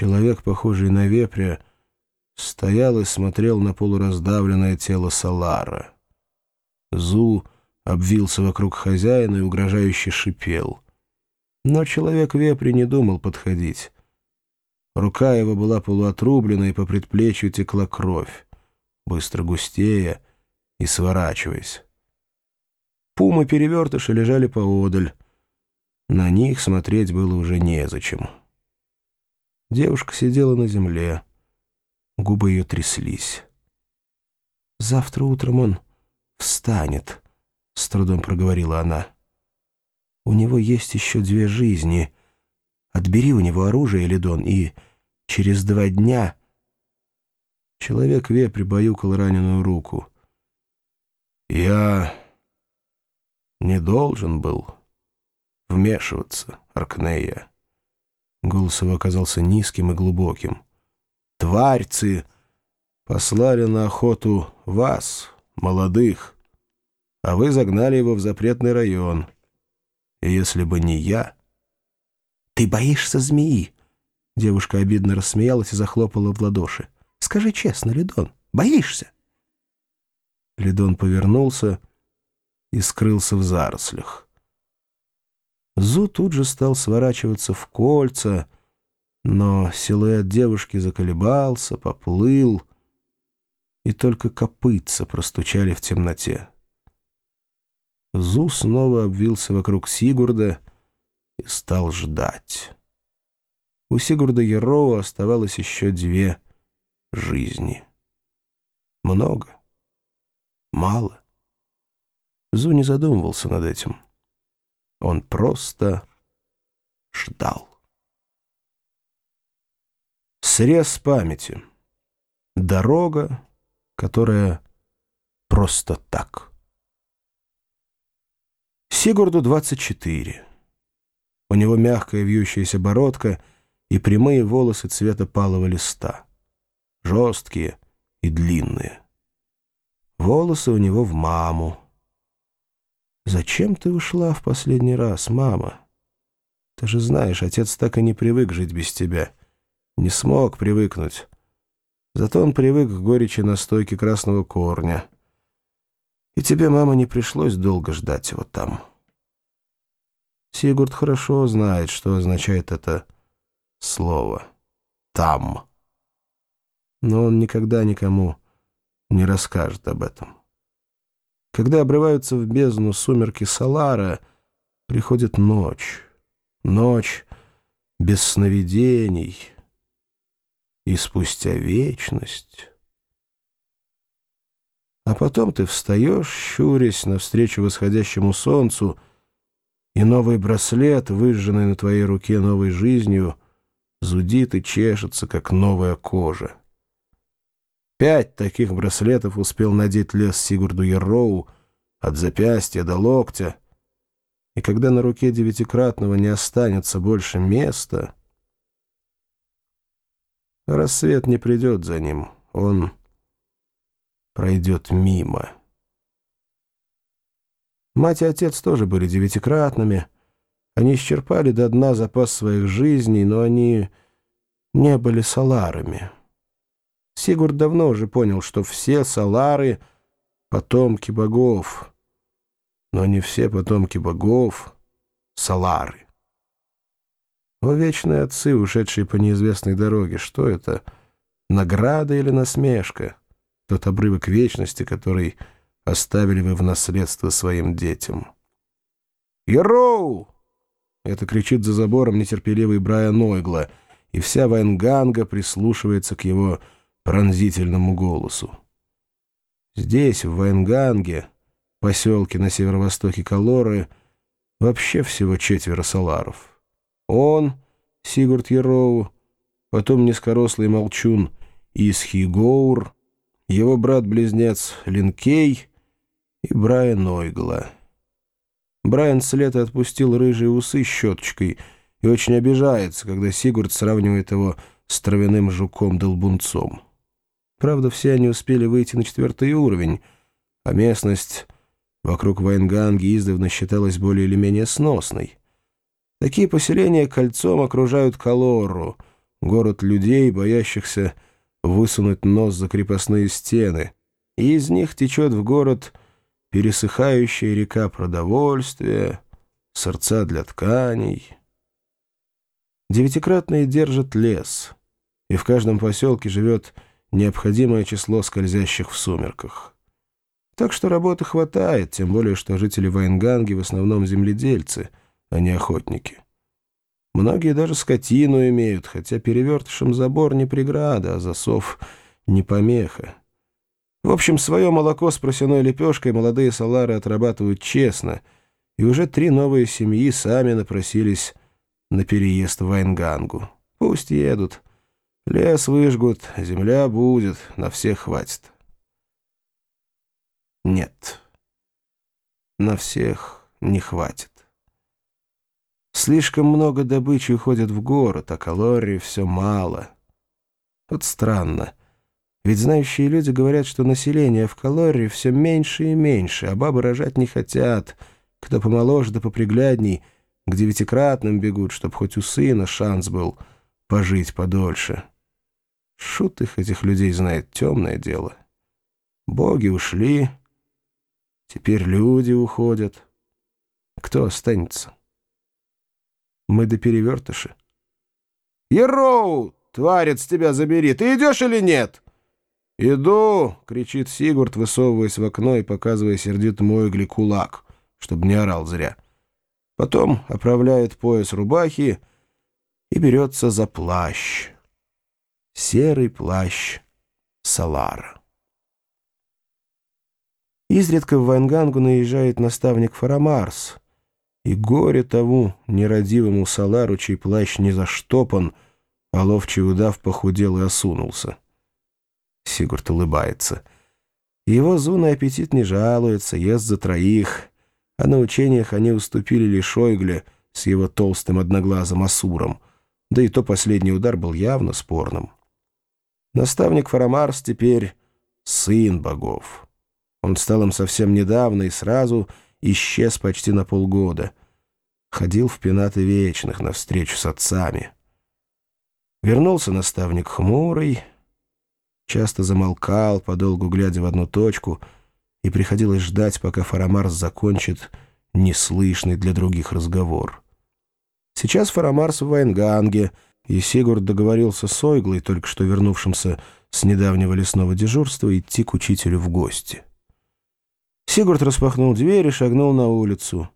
Человек, похожий на вепря, стоял и смотрел на полураздавленное тело Салара. Зу обвился вокруг хозяина и угрожающе шипел. Но человек-вепрь не думал подходить. Рука его была полуотрублена, и по предплечью текла кровь, быстро густея и сворачиваясь. Пумы-перевертыши лежали поодаль. На них смотреть было уже незачем. Девушка сидела на земле. Губы ее тряслись. «Завтра утром он встанет», — с трудом проговорила она. «У него есть еще две жизни. Отбери у него оружие, Лидон, и через два дня...» Человек-ве прибаюкал раненую руку. «Я не должен был вмешиваться, Аркнея». Голос его оказался низким и глубоким. «Тварьцы послали на охоту вас, молодых, а вы загнали его в запретный район. И если бы не я...» «Ты боишься змеи?» Девушка обидно рассмеялась и захлопала в ладоши. «Скажи честно, Лидон, боишься?» Лидон повернулся и скрылся в зарослях. Зу тут же стал сворачиваться в кольца, но силуэт девушки заколебался, поплыл, и только копытца простучали в темноте. Зу снова обвился вокруг Сигурда и стал ждать. У Сигурда Яроу оставалось еще две жизни. Много? Мало? Зу не задумывался над этим. Он просто ждал. Срез памяти. Дорога, которая просто так. Сигурду 24. У него мягкая вьющаяся бородка и прямые волосы цвета палого листа. Жесткие и длинные. Волосы у него в маму. «Зачем ты ушла в последний раз, мама? Ты же знаешь, отец так и не привык жить без тебя. Не смог привыкнуть. Зато он привык к горечи настойки красного корня. И тебе, мама, не пришлось долго ждать его там». Сигурд хорошо знает, что означает это слово «там». Но он никогда никому не расскажет об этом. Когда обрываются в бездну сумерки Салара, приходит ночь. Ночь без сновидений. И спустя вечность... А потом ты встаешь, щурясь навстречу восходящему солнцу, и новый браслет, выжженный на твоей руке новой жизнью, зудит и чешется, как новая кожа. Пять таких браслетов успел надеть лес Сигурду Яроу от запястья до локтя, и когда на руке девятикратного не останется больше места, рассвет не придет за ним, он пройдет мимо. Мать и отец тоже были девятикратными, они исчерпали до дна запас своих жизней, но они не были саларами. Сигурд давно уже понял, что все салары — потомки богов. Но не все потомки богов — салары. О, вечные отцы, ушедшие по неизвестной дороге, что это? Награда или насмешка? Тот обрывок вечности, который оставили вы в наследство своим детям. «Яроу!» — это кричит за забором нетерпеливый Брайан Ойгла, и вся Вайнганга прислушивается к его пронзительному голосу. Здесь, в Вайнганге, поселке на северо-востоке Калоры, вообще всего четверо саларов. Он, Сигурд Яроу, потом низкорослый молчун Исхи Гоур, его брат-близнец Линкей и Брайан Ойгла. Брайан с лета отпустил рыжие усы щеточкой и очень обижается, когда Сигурд сравнивает его с травяным жуком-долбунцом. Правда, все они успели выйти на четвертый уровень, а местность вокруг Вайнганги издавна считалась более или менее сносной. Такие поселения кольцом окружают Калору, город людей, боящихся высунуть нос за крепостные стены, и из них течет в город пересыхающая река продовольствия, сердца для тканей. Девятикратные держат лес, и в каждом поселке живет необходимое число скользящих в сумерках. Так что работы хватает, тем более, что жители Вайнганги в основном земледельцы, а не охотники. Многие даже скотину имеют, хотя перевертышем забор не преграда, а засов не помеха. В общем, свое молоко с просяной лепешкой молодые салары отрабатывают честно, и уже три новые семьи сами напросились на переезд в Вайнгангу. Пусть едут. Лес выжгут, земля будет, на всех хватит. Нет, на всех не хватит. Слишком много добычи уходит в город, а калорий все мало. Вот странно. Ведь знающие люди говорят, что население в калории все меньше и меньше, а бабы рожать не хотят. Кто помоложе да поприглядней, к девятикратным бегут, чтоб хоть у сына шанс был пожить подольше. Шут их, этих людей, знает темное дело. Боги ушли, Теперь люди уходят. Кто останется? Мы до перевертыши. «Ероу! Тварец тебя забери! Ты идешь или нет?» «Иду!» — кричит Сигурд, высовываясь в окно и показывая сердитому Ойгли кулак, чтобы не орал зря. Потом оправляет пояс рубахи и берется за плащ. Серый плащ Салара. Изредка в Вайнгангу наезжает наставник Фарамарс, и горе тому нерадивому Салару, чей плащ не заштопан, а ловчий удав похудел и осунулся. Сигурд улыбается. Его зуный аппетит не жалуется, ест за троих, а на учениях они уступили лишь Ойгле с его толстым одноглазым Асуром, да и то последний удар был явно спорным. Наставник Фарамарс теперь сын богов. Он стал им совсем недавно и сразу исчез почти на полгода. Ходил в пенаты вечных навстречу с отцами. Вернулся наставник хмурый, часто замолкал, подолгу глядя в одну точку, и приходилось ждать, пока Фарамарс закончит неслышный для других разговор. Сейчас Фарамарс в Вайнганге, и Сигурд договорился с Ойглой, только что вернувшимся с недавнего лесного дежурства, идти к учителю в гости. Сигурд распахнул дверь и шагнул на улицу.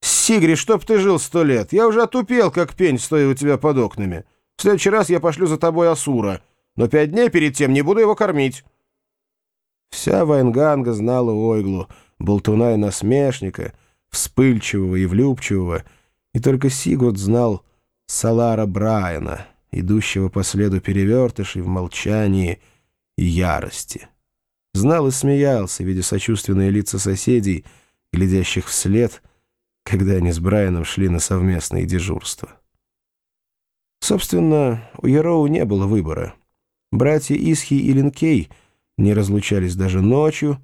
«Сигри, чтоб ты жил сто лет! Я уже отупел, как пень, стоя у тебя под окнами. В следующий раз я пошлю за тобой Асура, но пять дней перед тем не буду его кормить». Вся Вайнганга знала Ойглу, болтуна и насмешника, вспыльчивого и влюбчивого, и только Сигурд знал Салара Брайана, идущего по следу перевертышей в молчании и ярости. Знал и смеялся, видя сочувственные лица соседей, глядящих вслед, когда они с Брайаном шли на совместные дежурства. Собственно, у Яроу не было выбора. Братья Исхи и Линкей не разлучались даже ночью,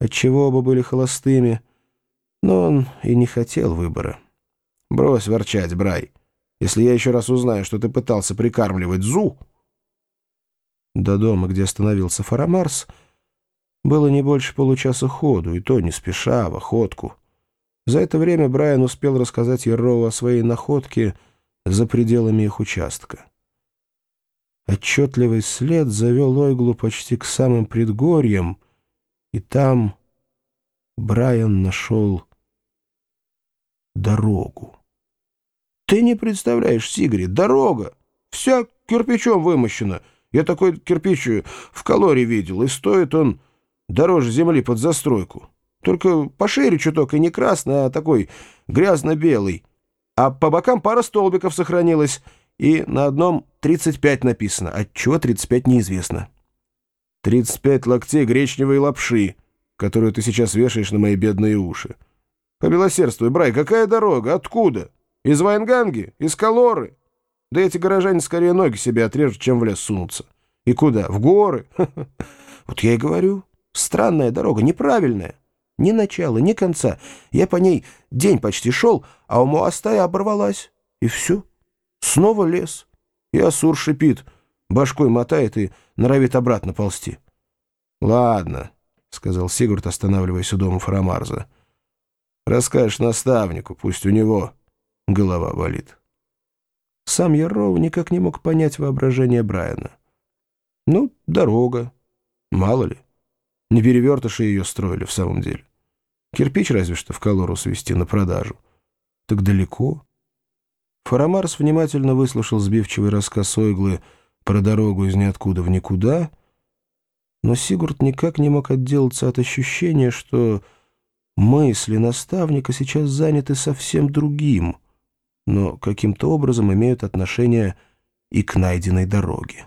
отчего оба были холостыми, но он и не хотел выбора. «Брось ворчать, Брай. Если я еще раз узнаю, что ты пытался прикармливать Зу...» До дома, где остановился Фарамарс, — было не больше получаса ходу, и то не спеша, в охотку. За это время Брайан успел рассказать Ерроу о своей находке за пределами их участка. Отчетливый след завел Ойглу почти к самым предгорьям, и там Брайан нашел дорогу. «Ты не представляешь, Сигри, дорога! Вся кирпичом вымощена. Я такой кирпич в калории видел, и стоит он дороже земли под застройку. Только пошире чуток и не красный, а такой грязно-белый. А по бокам пара столбиков сохранилась, и на одном 35 написано. Отчего 35 неизвестно. 35 локтей гречневой лапши, которую ты сейчас вешаешь на мои бедные уши. Помилосердствуй, Брай, какая дорога? Откуда? Из Вайнганги? Из Калоры? Да эти горожане скорее ноги себе отрежут, чем в лес сунутся. И куда? В горы? Вот я и говорю. Странная дорога, неправильная. Ни начала, ни конца. Я по ней день почти шел, а у Муастая оборвалась. И все. Снова лес. И Асур шипит, башкой мотает и норовит обратно ползти. «Ладно», — сказал Сигурд, останавливаясь у дома Фарамарза. «Расскажешь наставнику, пусть у него голова болит». Сам Яров никак не мог понять воображение Брайана. «Ну, дорога. Мало ли. Не перевертыши ее строили в самом деле. Кирпич разве что в колору свести на продажу. Так далеко». Фарамарс внимательно выслушал сбивчивый рассказ Ойглы про дорогу из ниоткуда в никуда — но Сигурд никак не мог отделаться от ощущения, что мысли наставника сейчас заняты совсем другим, но каким-то образом имеют отношение и к найденной дороге.